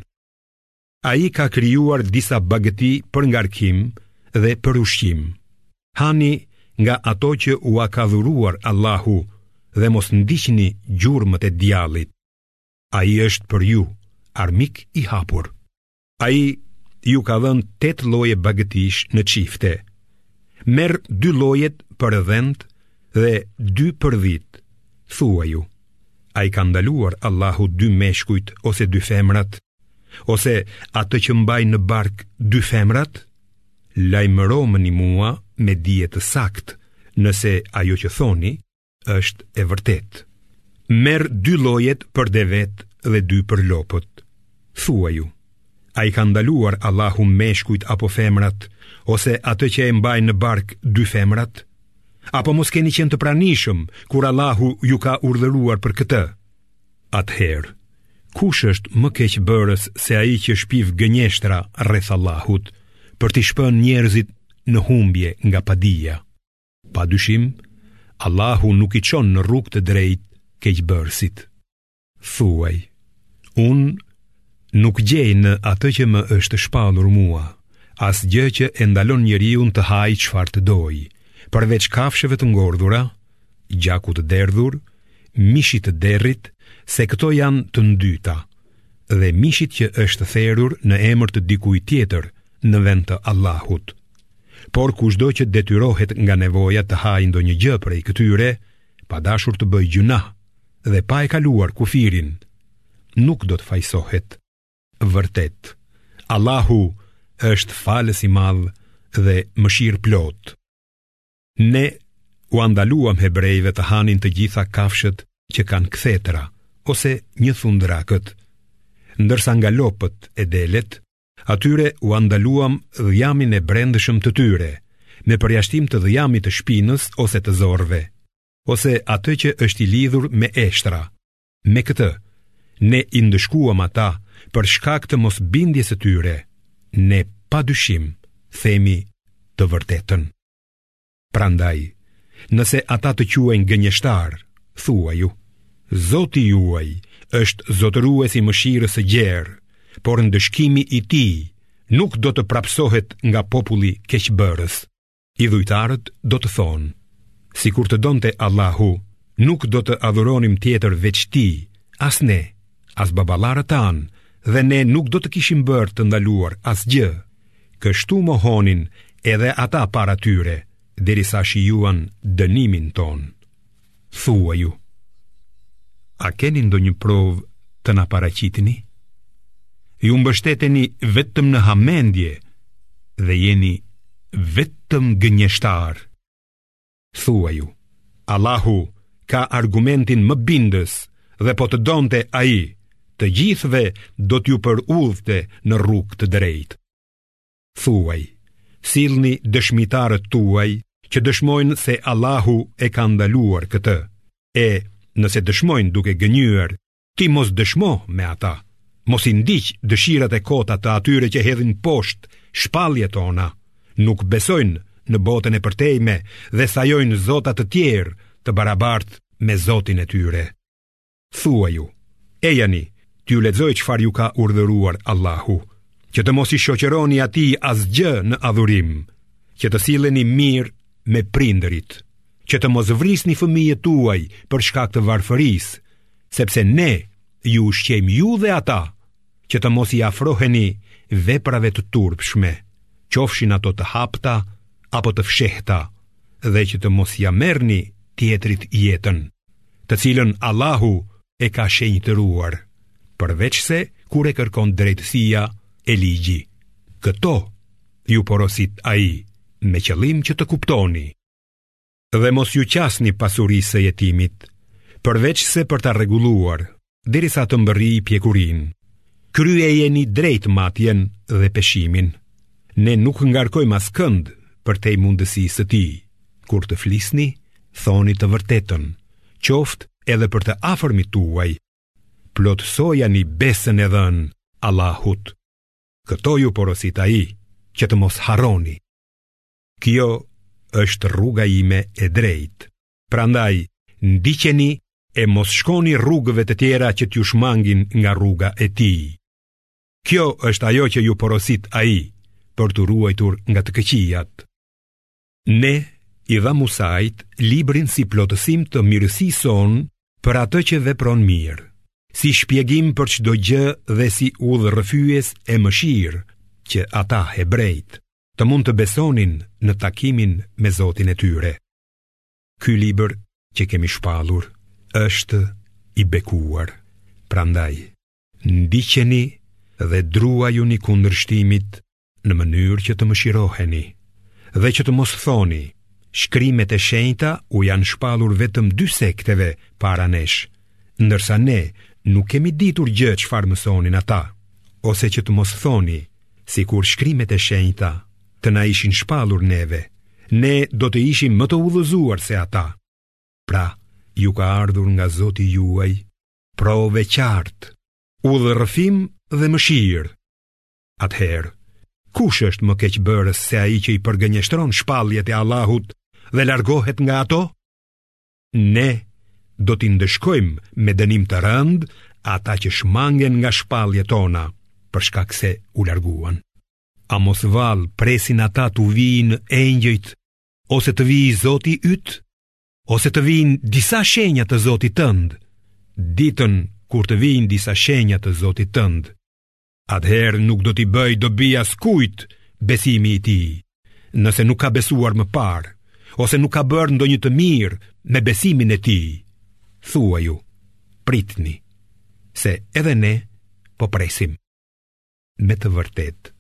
Ai ka krijuar disa bagëti për ngarkim dhe për ushqim. Hani nga ato që ua ka dhuruar Allahu dhe mos ndiqni gjurmët e djallit. Ai është për ju armik i hapur. Ai ju ka dhënë tetë lloje bagëtish në çifte. Merr dy llojet për dhentë dhe dy për dhitë, thuaju. A i ka ndaluar Allahu dy meshkujt ose dy femrat? Ose atë që mbajnë në bark dy femrat? Lajmëromëni mua me dije të saktë, nëse ajo që thoni është e vërtetë. Merr dy llojet për devet dhe dy për lopët. Thuaju, A i ka ndaluar Allahu meshkujt apo femrat, ose atë që e mbajnë në bark dy femrat? Apo mos keni qenë të pranishëm kur Allahu ju ka urdhëruar për këtë? Atëherë, kush është më keqbërës se ai që shpif gënjeshtra rreth Allahut për t'i shpënë njerëzit në humbje nga padija? Pa dyshim, Allahu nuk i çon në rrugë të drejtë keqbërësit. Thuaj, unë nuk gjej në atë që më është shpallur mua, asgjë që e ndalon njeriun të hajë çfarë të dojë, përveç kafshëve të ngordhura, gjakut të derdhur, mishit të derrit, se këto janë të ndyta, dhe mishit që është therur në emër të dikujt tjetër në vend të Allahut. Por kushdo që detyrohet nga nevoja të hajë ndonjë gjë prej këtyre, pa dashur të bëjë gjynah, dhe pa e kaluar kufirin, nuk do të fajsohet. Vërtet, Allahu është falës i madh dhe mëshirëplotë. Ne ua ndaluam hebrejve të hanin të gjitha kafshët që kanë kthetra ose njëthundrakët, ndërsa nga lopët e delet, atyre ua ndaluam dhjamin e brendshëm të tyre, me përjashtim të dhjamit të shpinës ose të zorrëve. ose atë që është i lidhur me eshtra. Me këtë, ne i ndëshkuam ata për shkak të mosbindjes së tyre, ne pa dyshim themi të vërtetën. Prandaj, nëse ata të quajnë gënjeshtar, thuaju, Zoti juaj është zotërues i mëshirës së gjerë, por ndëshkimi i tij nuk do të prapsohet nga populli keqbërës. Idhujtarët do të thonë, sikur të donte Allahu, nuk do të adhuronim tjetër veç tij, as ne, as baballarët tanë, dhe ne nuk do të kishim bërë të ndaluar asgjë. Kështu mohonin edhe ata para tyre, derisa shijuan dënimin tonë. thuaju. A keni ndonjë provë të na paraqitni? Ju mbështeteni vetëm në hamendje dhe jeni vetëm gënjeshtarë. Thuaju, Allahu ka argumentin më bindës dhe po të donte ai, të gjithëve do t'ju përudhte në rrugë të drejtë. Thuaj, sillni dëshmitarët tuaj që dëshmojnë se Allahu e ka ndaluar këtë, e nëse dëshmojnë duke gënjyer, ti mos dëshmo me ata, mos i ndiq dëshirat e kota të atyre që hedhin poshtë shpalljet tona, nuk besojnë në botën e përtejme dhe sajojnë zota të tjerë të barabartë me Zotin e tyre. Thuaju, ejani, t'ju lexoj çfarë ju ka urdhëruar Allahu, që të mos i shoqëroni atij asgjë në adhurim, që të silleni mirë me prindërit, që të mos vrisni fëmijët tuaj për shkak të varfërisë, sepse ne ju ushqejmë ju dhe ata që të mos i afroheni veprave të turpshme, qofshin ato të hapta apo të fshehta, dhe që të mos ia merrni tjetrit jetën, të cilën Allahu e ka shenjtëruar, përveçse kur e kërkon drejtësia e ligji. Këto ju porosit ai me qëllim që të kuptoni. dhe mos ju qasni pasurisë së jetimit, përveçse për ta rregulluar, derisa të mbërrijë pjekurinë. Kryejeni drejt matjen dhe peshimin. Ne nuk ngarkojmë askënd përtej mundësisë së tij. Kur të flisni, thoni të vërtetën, qoftë edhe për të afërmit tuaj. Plotësojani besën e dhënë Allahut. Këto ju porosit ai që të mos harroni. Kjo është rruga ime e drejtë. Prandaj, ndiqeni e mos shkoni rrugëve të tjera që t'ju shmangin nga rruga e tij. Kjo është ajo që ju porosit ai për t'u ruajtur nga të këqijat. Ne i dhamë Musait librin si plotësim të mirësisë sonë për atë që vepron mirë, si shpjegim për çdo gjë dhe si udhërrëfyes e mëshirë që ata hebrenjtë të mund të besonin në takimin me Zotin e tyre. Ky libër që kemi shpallur është i bekuar. Prandaj, ndiqeni dhe druajuni kundërshtimit në mënyrë që të mëshiroheni dhe që të mos thoni shkrimet e shenjta u janë shpallur vetëm dy sekteve para nesh, ndërsa ne nuk kemi ditur gjë çfarë mësonin ata, ose që të mos thoni sikur shkrimet e shenjta të na ishin shpallur neve, ne do të ishim më të udhëzuar se ata. Pra, ju ka ardhur nga Zoti juaj, provë e qartë, udhërrëfim dhe mëshirë. Atëherë, kush është më keqbërës se ai që i përgënjeshtron shpalljet e Allahut dhe largohet nga ato? Ne do t'i ndëshkojmë me dënim të rëndë ata që shmangen nga shpalljet tona për shkak se u larguan. A mos vallë presin ata t'u vijnë engjëjt ose të vijë Zoti yt, ose të vijnë disa shenja të Zotit tënd, ditën kur të vijnë disa shenja të Zotit tënd, atëherë nuk do t'i bëjë dobi askujt besimi i tij, nëse nuk ka besuar më parë ose nuk ka bërë ndonjë të mirë me besimin e tij. Thuaju, pritni, se edhe ne po presim. Me të vërtetë,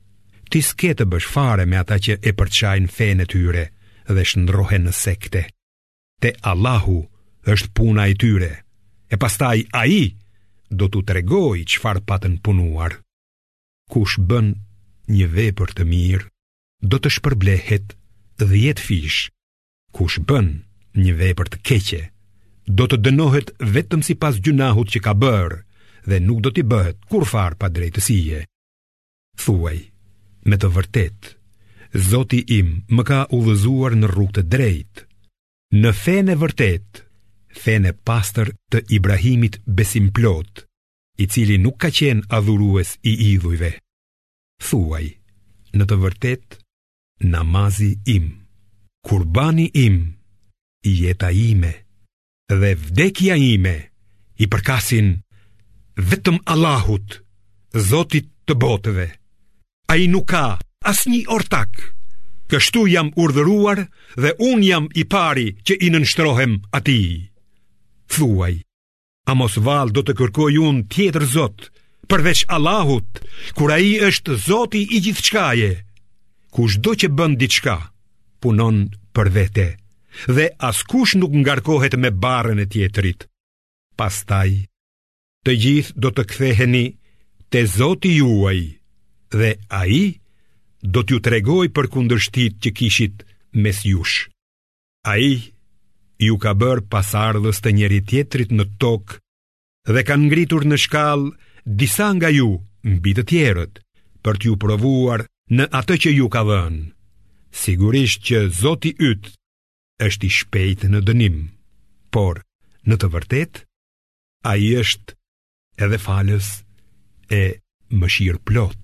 ti s'ke të bësh fare me ata që e përçajnë fenë e tyre dhe shndërrohen në sekte. te Allahu është puna e tyre, e pastaj ai do t'u tregojë çfarë patën punuar. Kush bën një vepër të mirë, do të shpërblehet dhjetëfish. Kush bën një vepër të keqe, do të dënohet vetëm sipas gjynahut që ka bërë dhe nuk do t'i bëhet kurrfarë padrejtësie. Thuaj, në të vërtetë, Zoti im më ka udhëzuar në rrugë të drejtë, në fenë e vërtetë, fenë e pastër të Ibrahimit besimplotë, i cili nuk ka qenë adhurues i idhujve. Thuaj, në të vërtetë, namazi im, kurbani im, jeta ime, dhe vdekja ime i përkasin vetëm Allahut, Zotit të botëve. Ai nuk ka asnjë ortak, kështu jam urdhëruar dhe unë jam i pari që i nënshtrohem atij. Thuaj, a mos vallë do të kërkoj unë tjetër Zot, përveç Allahut, kur ai është Zoti i gjithçkaje, kushdo që bën diçka, punon për vete. dhe askush nuk ngarkohet me barrën e tjetrit. Pastaj, të gjithë do të ktheheni te Zoti juaj dhe ai do t'ju tregojë për kundërshtitë që kishit mes jush. Ai ju ka bërë pasardhës të njëri-tjetrit në tokë dhe ka ngritur në shkallë disa nga ju mbi të tjerët për t'ju provuar në atë që ju ka dhënë. Sigurisht që Zoti yt është i shpejtë në dënim, por në të vërtetë ai është edhe falës e mëshirëplotë.